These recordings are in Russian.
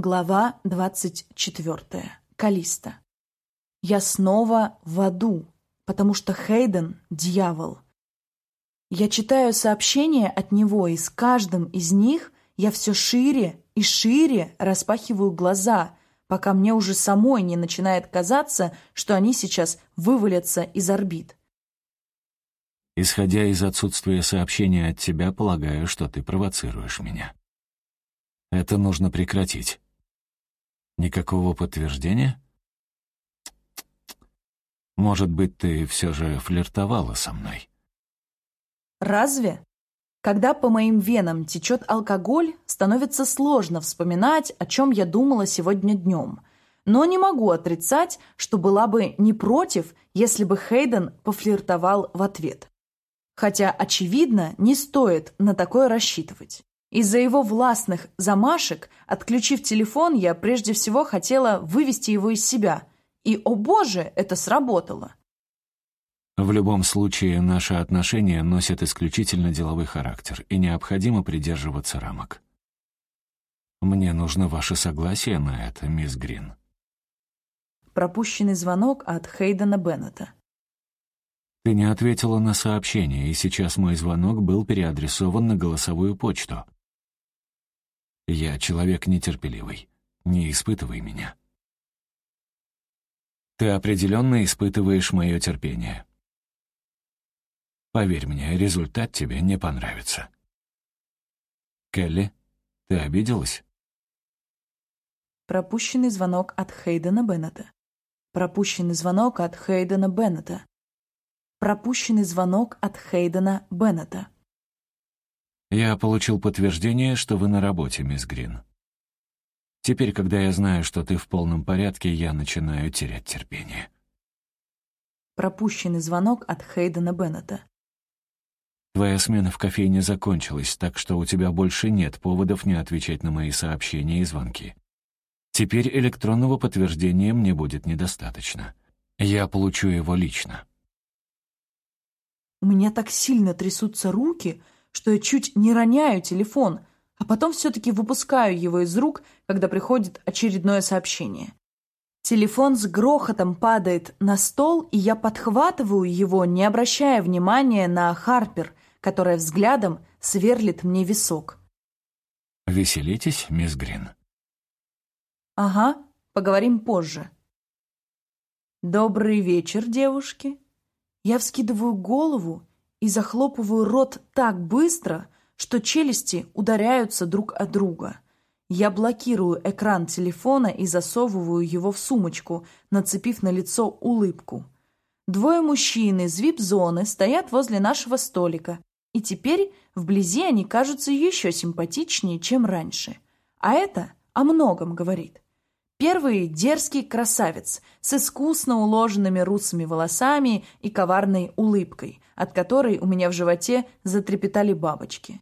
Глава 24. Калиста. Я снова в аду, потому что Хейден — дьявол. Я читаю сообщения от него, и с каждым из них я все шире и шире распахиваю глаза, пока мне уже самой не начинает казаться, что они сейчас вывалятся из орбит. Исходя из отсутствия сообщения от тебя, полагаю, что ты провоцируешь меня. Это нужно прекратить. Никакого подтверждения? Может быть, ты все же флиртовала со мной? Разве? Когда по моим венам течет алкоголь, становится сложно вспоминать, о чем я думала сегодня днем. Но не могу отрицать, что была бы не против, если бы Хейден пофлиртовал в ответ. Хотя, очевидно, не стоит на такое рассчитывать. Из-за его властных замашек, отключив телефон, я прежде всего хотела вывести его из себя. И, о боже, это сработало. В любом случае, наши отношения носят исключительно деловой характер, и необходимо придерживаться рамок. Мне нужно ваше согласие на это, мисс Грин. Пропущенный звонок от Хейдена Беннета. Ты не ответила на сообщение, и сейчас мой звонок был переадресован на голосовую почту. Я человек нетерпеливый. Не испытывай меня. Ты определенно испытываешь мое терпение. Поверь мне, результат тебе не понравится. Келли, ты обиделась? Пропущенный звонок от Хейдена Беннета. Пропущенный звонок от Хейдена Беннета. Пропущенный звонок от Хейдена Беннета. «Я получил подтверждение, что вы на работе, мисс Грин. Теперь, когда я знаю, что ты в полном порядке, я начинаю терять терпение». Пропущенный звонок от Хейдена Беннета. «Твоя смена в кофейне закончилась, так что у тебя больше нет поводов не отвечать на мои сообщения и звонки. Теперь электронного подтверждения мне будет недостаточно. Я получу его лично». У меня так сильно трясутся руки, что я чуть не роняю телефон, а потом все-таки выпускаю его из рук, когда приходит очередное сообщение. Телефон с грохотом падает на стол, и я подхватываю его, не обращая внимания на Харпер, которая взглядом сверлит мне висок. «Веселитесь, мисс Грин?» «Ага, поговорим позже». «Добрый вечер, девушки». Я вскидываю голову и захлопываю рот так быстро, что челюсти ударяются друг от друга. Я блокирую экран телефона и засовываю его в сумочку, нацепив на лицо улыбку. Двое мужчин из вип-зоны стоят возле нашего столика, и теперь вблизи они кажутся еще симпатичнее, чем раньше. А это о многом говорит. Первый – дерзкий красавец с искусно уложенными русыми волосами и коварной улыбкой, от которой у меня в животе затрепетали бабочки.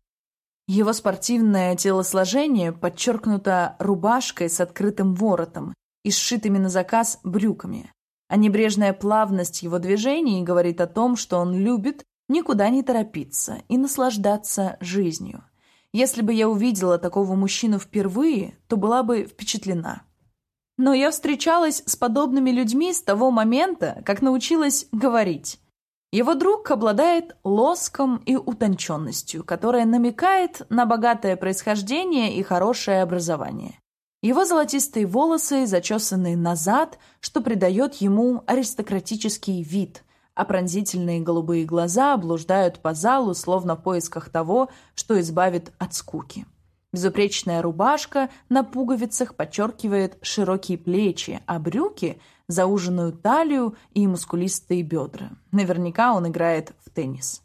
Его спортивное телосложение подчеркнуто рубашкой с открытым воротом и сшитыми на заказ брюками. А небрежная плавность его движений говорит о том, что он любит никуда не торопиться и наслаждаться жизнью. Если бы я увидела такого мужчину впервые, то была бы впечатлена. Но я встречалась с подобными людьми с того момента, как научилась говорить. Его друг обладает лоском и утонченностью, которая намекает на богатое происхождение и хорошее образование. Его золотистые волосы зачесаны назад, что придает ему аристократический вид, а пронзительные голубые глаза блуждают по залу, словно в поисках того, что избавит от скуки. Безупречная рубашка на пуговицах подчеркивает широкие плечи, а брюки – зауженную талию и мускулистые бедра. Наверняка он играет в теннис.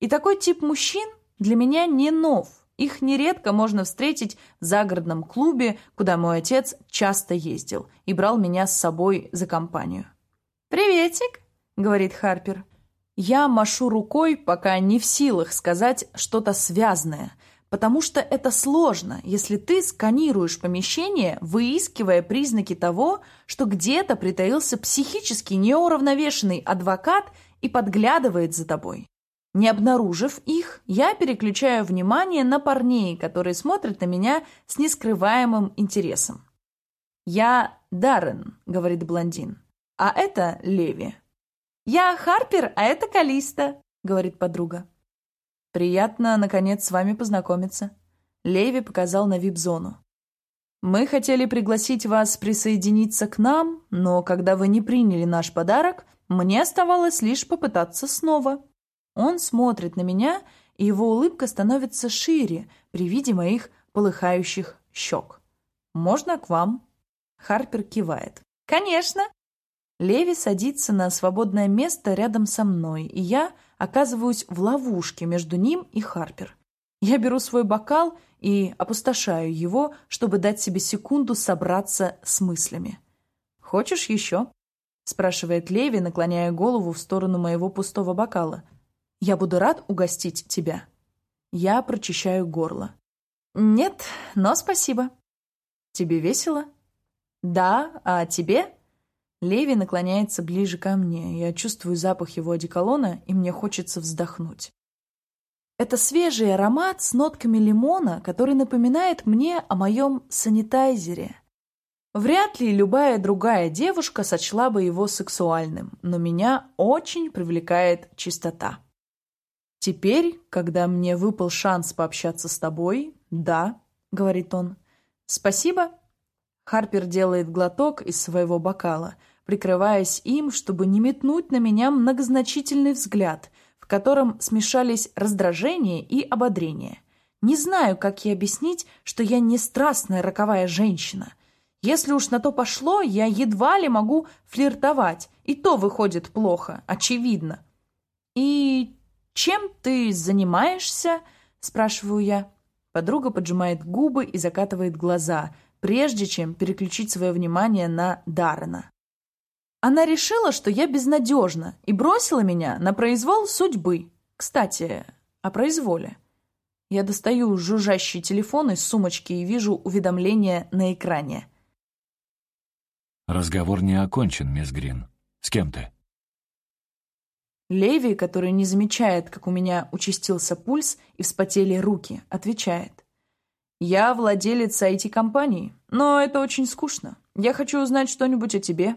И такой тип мужчин для меня не нов. Их нередко можно встретить в загородном клубе, куда мой отец часто ездил и брал меня с собой за компанию. «Приветик», — говорит Харпер. Я машу рукой, пока не в силах сказать что-то связанное, Потому что это сложно, если ты сканируешь помещение, выискивая признаки того, что где-то притаился психически неуравновешенный адвокат и подглядывает за тобой. Не обнаружив их, я переключаю внимание на парней, которые смотрят на меня с нескрываемым интересом. «Я Даррен», — говорит блондин. «А это Леви». «Я Харпер, а это Калиста», — говорит подруга. «Приятно, наконец, с вами познакомиться». Леви показал на вип-зону. «Мы хотели пригласить вас присоединиться к нам, но когда вы не приняли наш подарок, мне оставалось лишь попытаться снова». Он смотрит на меня, и его улыбка становится шире при виде моих полыхающих щек. «Можно к вам?» Харпер кивает. «Конечно!» Леви садится на свободное место рядом со мной, и я оказываюсь в ловушке между ним и Харпер. Я беру свой бокал и опустошаю его, чтобы дать себе секунду собраться с мыслями. «Хочешь еще?» — спрашивает Леви, наклоняя голову в сторону моего пустого бокала. «Я буду рад угостить тебя». Я прочищаю горло. «Нет, но спасибо». «Тебе весело?» «Да, а тебе?» Леви наклоняется ближе ко мне. Я чувствую запах его одеколона, и мне хочется вздохнуть. Это свежий аромат с нотками лимона, который напоминает мне о моем санитайзере. Вряд ли любая другая девушка сочла бы его сексуальным, но меня очень привлекает чистота. Теперь, когда мне выпал шанс пообщаться с тобой, да, говорит он. Спасибо. Харпер делает глоток из своего бокала, прикрываясь им, чтобы не метнуть на меня многозначительный взгляд, в котором смешались раздражение и ободрение. Не знаю, как ей объяснить, что я не страстная роковая женщина. Если уж на то пошло, я едва ли могу флиртовать, и то выходит плохо, очевидно. И «Чем ты занимаешься?» – спрашиваю я. Подруга поджимает губы и закатывает глаза, прежде чем переключить свое внимание на Даррена. Она решила, что я безнадежна, и бросила меня на произвол судьбы. Кстати, о произволе. Я достаю жужжащий телефон из сумочки и вижу уведомление на экране. «Разговор не окончен, мисс Грин. С кем ты?» Леви, который не замечает, как у меня участился пульс и вспотели руки, отвечает. «Я владелец IT-компании, но это очень скучно. Я хочу узнать что-нибудь о тебе».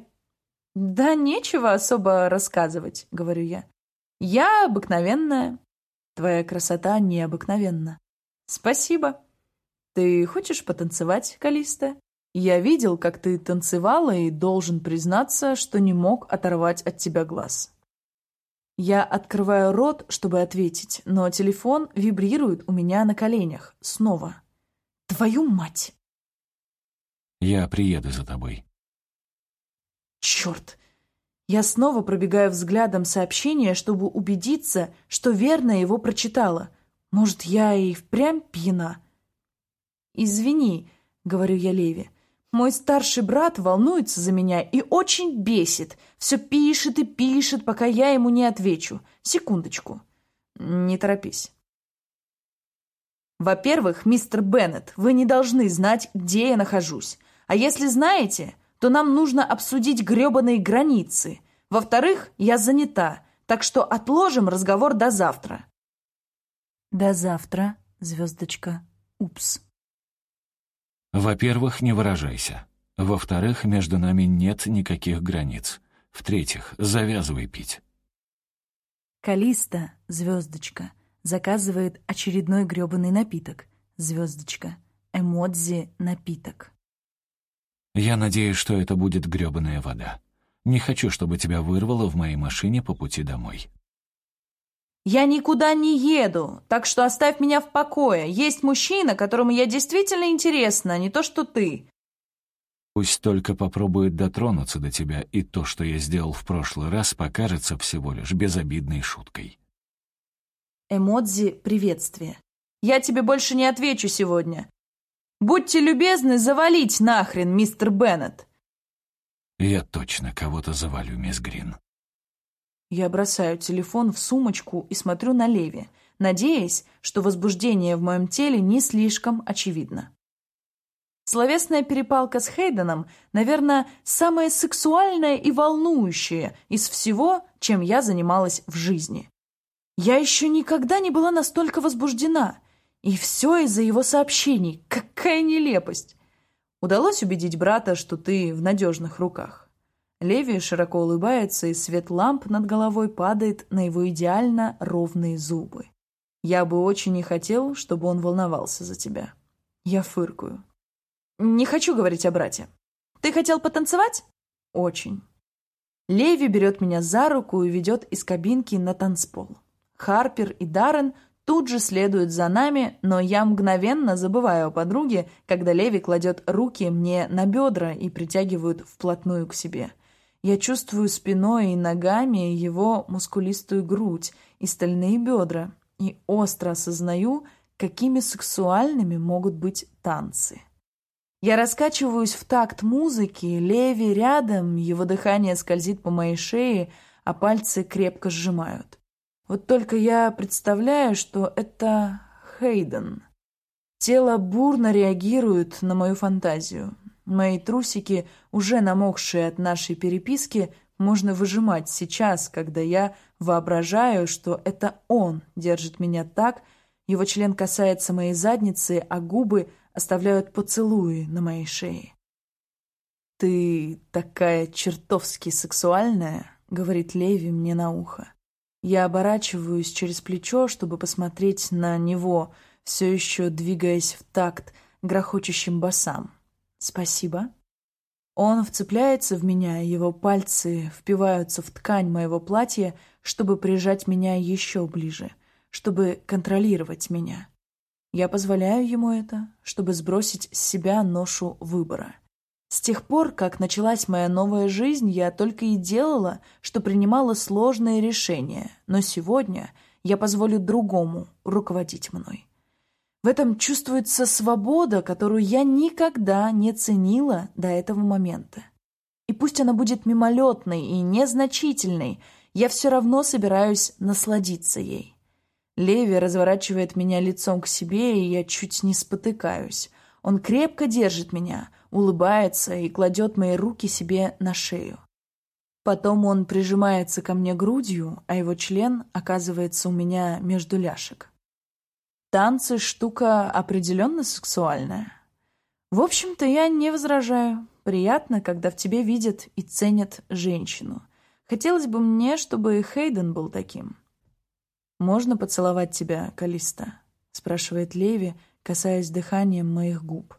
«Да нечего особо рассказывать», — говорю я. «Я обыкновенная». «Твоя красота необыкновенна». «Спасибо». «Ты хочешь потанцевать, Калиста?» «Я видел, как ты танцевала, и должен признаться, что не мог оторвать от тебя глаз». Я открываю рот, чтобы ответить, но телефон вибрирует у меня на коленях. Снова. Твою мать! Я приеду за тобой. Черт! Я снова пробегаю взглядом сообщение, чтобы убедиться, что верно его прочитала. Может, я и впрямь пьяна? «Извини», — говорю я Леве, мой старший брат волнуется за меня и очень бесит. Все пишет и пишет, пока я ему не отвечу. Секундочку. Не торопись. Во-первых, мистер Беннет, вы не должны знать, где я нахожусь. А если знаете, то нам нужно обсудить гребаные границы. Во-вторых, я занята, так что отложим разговор до завтра. До завтра, звездочка. Упс. Во-первых, не выражайся. Во-вторых, между нами нет никаких границ. В-третьих, завязывай пить. Калиста, звездочка, заказывает очередной грёбаный напиток. Звездочка. Эмодзи напиток. Я надеюсь, что это будет грёбаная вода. Не хочу, чтобы тебя вырвало в моей машине по пути домой. «Я никуда не еду, так что оставь меня в покое. Есть мужчина, которому я действительно интересна, не то что ты». Пусть только попробует дотронуться до тебя, и то, что я сделал в прошлый раз, покажется всего лишь безобидной шуткой. Эмодзи приветствие. «Я тебе больше не отвечу сегодня. Будьте любезны завалить нахрен, мистер Беннет». Я точно кого-то завалю, мисс Грин. Я бросаю телефон в сумочку и смотрю на Леви, надеясь, что возбуждение в моем теле не слишком очевидно. Словесная перепалка с Хейденом, наверное, самая сексуальная и волнующая из всего, чем я занималась в жизни. Я еще никогда не была настолько возбуждена. И все из-за его сообщений. Какая нелепость! Удалось убедить брата, что ты в надежных руках. Леви широко улыбается, и свет ламп над головой падает на его идеально ровные зубы. Я бы очень не хотел, чтобы он волновался за тебя. Я фыркаю. Не хочу говорить о брате. Ты хотел потанцевать? Очень. Леви берет меня за руку и ведет из кабинки на танцпол. Харпер и Даррен тут же следуют за нами, но я мгновенно забываю о подруге, когда Леви кладет руки мне на бедра и притягивают вплотную к себе. Я чувствую спиной и ногами его мускулистую грудь и стальные бедра и остро осознаю, какими сексуальными могут быть танцы. Я раскачиваюсь в такт музыки, Леви рядом, его дыхание скользит по моей шее, а пальцы крепко сжимают. Вот только я представляю, что это Хейден. Тело бурно реагирует на мою фантазию. Мои трусики, уже намокшие от нашей переписки, можно выжимать сейчас, когда я воображаю, что это он держит меня так, его член касается моей задницы, а губы оставляют поцелуи на моей шее. «Ты такая чертовски сексуальная», — говорит Леви мне на ухо. Я оборачиваюсь через плечо, чтобы посмотреть на него, все еще двигаясь в такт грохочущим басам. «Спасибо». Он вцепляется в меня, его пальцы впиваются в ткань моего платья, чтобы прижать меня еще ближе, чтобы контролировать меня. Я позволяю ему это, чтобы сбросить с себя ношу выбора. С тех пор, как началась моя новая жизнь, я только и делала, что принимала сложные решения, но сегодня я позволю другому руководить мной. В этом чувствуется свобода, которую я никогда не ценила до этого момента. И пусть она будет мимолетной и незначительной, я все равно собираюсь насладиться ей. Леви разворачивает меня лицом к себе, и я чуть не спотыкаюсь. Он крепко держит меня, улыбается и кладет мои руки себе на шею. Потом он прижимается ко мне грудью, а его член оказывается у меня между ляшек. Танцы — штука определенно сексуальная. В общем-то, я не возражаю. Приятно, когда в тебе видят и ценят женщину. Хотелось бы мне, чтобы Хейден был таким. «Можно поцеловать тебя, Калиста?» — спрашивает Леви, касаясь дыханием моих губ.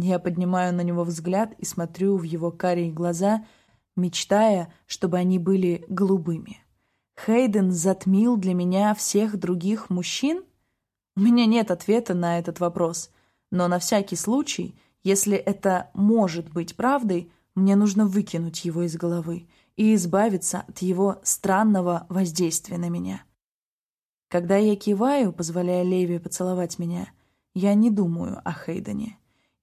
Я поднимаю на него взгляд и смотрю в его карие глаза, мечтая, чтобы они были голубыми. Хейден затмил для меня всех других мужчин — у меня нет ответа на этот вопрос, но на всякий случай, если это может быть правдой, мне нужно выкинуть его из головы и избавиться от его странного воздействия на меня. Когда я киваю, позволяя Леви поцеловать меня, я не думаю о Хейдене.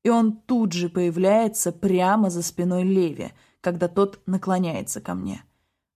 И он тут же появляется прямо за спиной Леви, когда тот наклоняется ко мне.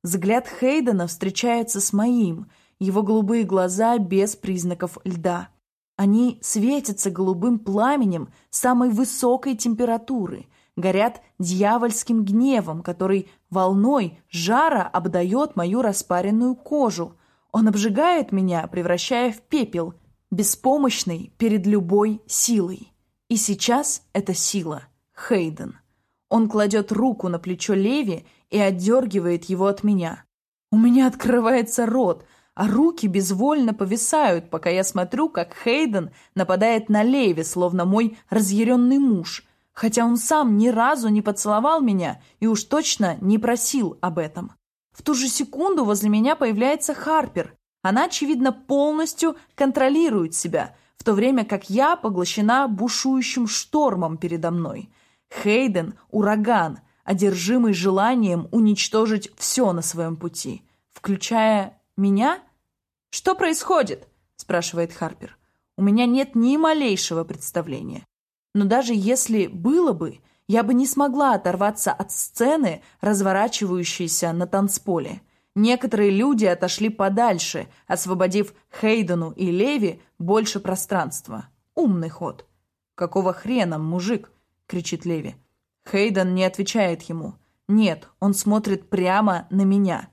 Взгляд Хейдена встречается с моим — его голубые глаза без признаков льда. Они светятся голубым пламенем самой высокой температуры, горят дьявольским гневом, который волной жара обдает мою распаренную кожу. Он обжигает меня, превращая в пепел, беспомощный перед любой силой. И сейчас это сила — Хейден. Он кладет руку на плечо Леви и отдергивает его от меня. У меня открывается рот — а руки безвольно повисают, пока я смотрю, как Хейден нападает на Леви, словно мой разъяренный муж, хотя он сам ни разу не поцеловал меня и уж точно не просил об этом. В ту же секунду возле меня появляется Харпер. Она, очевидно, полностью контролирует себя, в то время как я поглощена бушующим штормом передо мной. Хейден — ураган, одержимый желанием уничтожить все на своем пути, включая «Меня? Что происходит?» – спрашивает Харпер. «У меня нет ни малейшего представления. Но даже если было бы, я бы не смогла оторваться от сцены, разворачивающейся на танцполе. Некоторые люди отошли подальше, освободив Хейдену и Леви больше пространства. Умный ход. «Какого хрена, мужик?» – кричит Леви. Хейден не отвечает ему. Нет, он смотрит прямо на меня.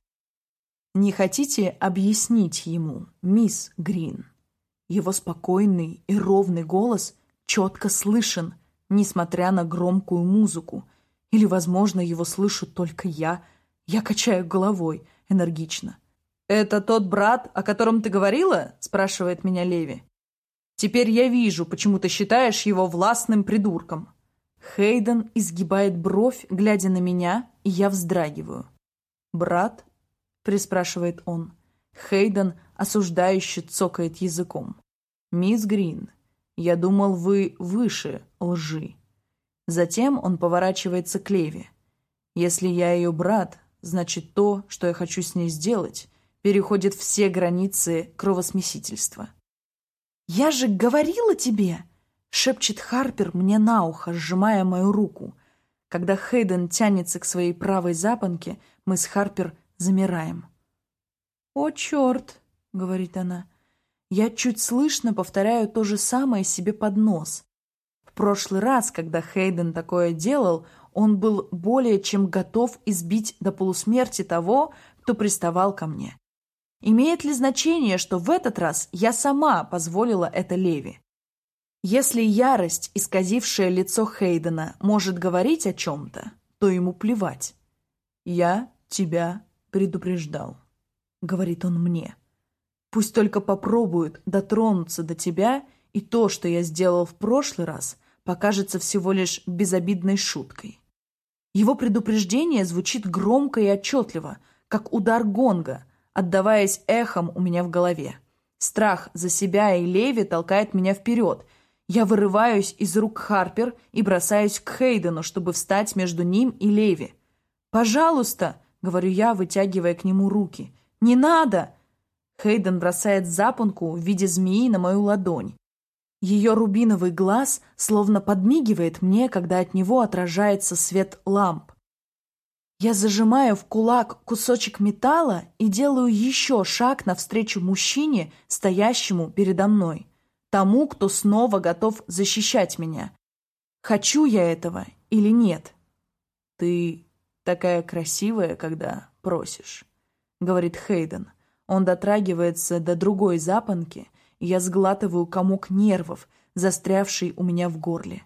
Не хотите объяснить ему, мисс Грин? Его спокойный и ровный голос четко слышен несмотря на громкую музыку. Или, возможно, его слышу только я. Я качаю головой энергично. «Это тот брат, о котором ты говорила?» – спрашивает меня Леви. «Теперь я вижу, почему ты считаешь его властным придурком». Хейден изгибает бровь, глядя на меня, и я вздрагиваю. «Брат?» – приспрашивает он. Хейден осуждающе цокает языком. «Мисс Грин, я думал, вы выше лжи». Затем он поворачивается к Леве. «Если я ее брат, значит то, что я хочу с ней сделать, переходит все границы кровосмесительства». «Я же говорила тебе!» — шепчет Харпер мне на ухо, сжимая мою руку. Когда Хейден тянется к своей правой запонке, мы с Харпер замираем. «О, черт!» — говорит она. Я чуть слышно повторяю то же самое себе под нос. В прошлый раз, когда Хейден такое делал, он был более чем готов избить до полусмерти того, кто приставал ко мне. Имеет ли значение, что в этот раз я сама позволила это Леви? Если ярость, исказившая лицо Хейдена, может говорить о чем-то, то ему плевать. «Я тебя предупреждал», — говорит он мне. Пусть только попробуют дотронуться до тебя, и то, что я сделал в прошлый раз, покажется всего лишь безобидной шуткой. Его предупреждение звучит громко и отчетливо, как удар гонга, отдаваясь эхом у меня в голове. Страх за себя и Леви толкает меня вперед. Я вырываюсь из рук Харпер и бросаюсь к Хейдену, чтобы встать между ним и Леви. «Пожалуйста!» — говорю я, вытягивая к нему руки. «Не надо!» Хейден бросает запонку в виде змеи на мою ладонь. Ее рубиновый глаз словно подмигивает мне, когда от него отражается свет ламп. Я зажимаю в кулак кусочек металла и делаю еще шаг навстречу мужчине, стоящему передо мной. Тому, кто снова готов защищать меня. Хочу я этого или нет? Ты такая красивая, когда просишь, говорит Хейден. Он дотрагивается до другой запонки, я сглатываю комок нервов, застрявший у меня в горле.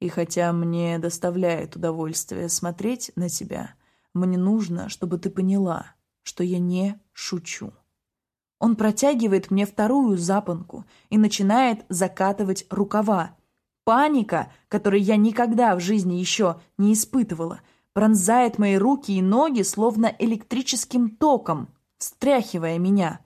И хотя мне доставляет удовольствие смотреть на тебя, мне нужно, чтобы ты поняла, что я не шучу. Он протягивает мне вторую запонку и начинает закатывать рукава. Паника, которой я никогда в жизни еще не испытывала, пронзает мои руки и ноги словно электрическим током стряхивая меня.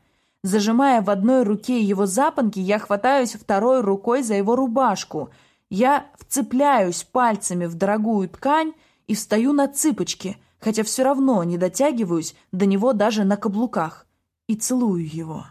Зажимая в одной руке его запонки, я хватаюсь второй рукой за его рубашку. Я вцепляюсь пальцами в дорогую ткань и встаю на цыпочки, хотя все равно не дотягиваюсь до него даже на каблуках, и целую его.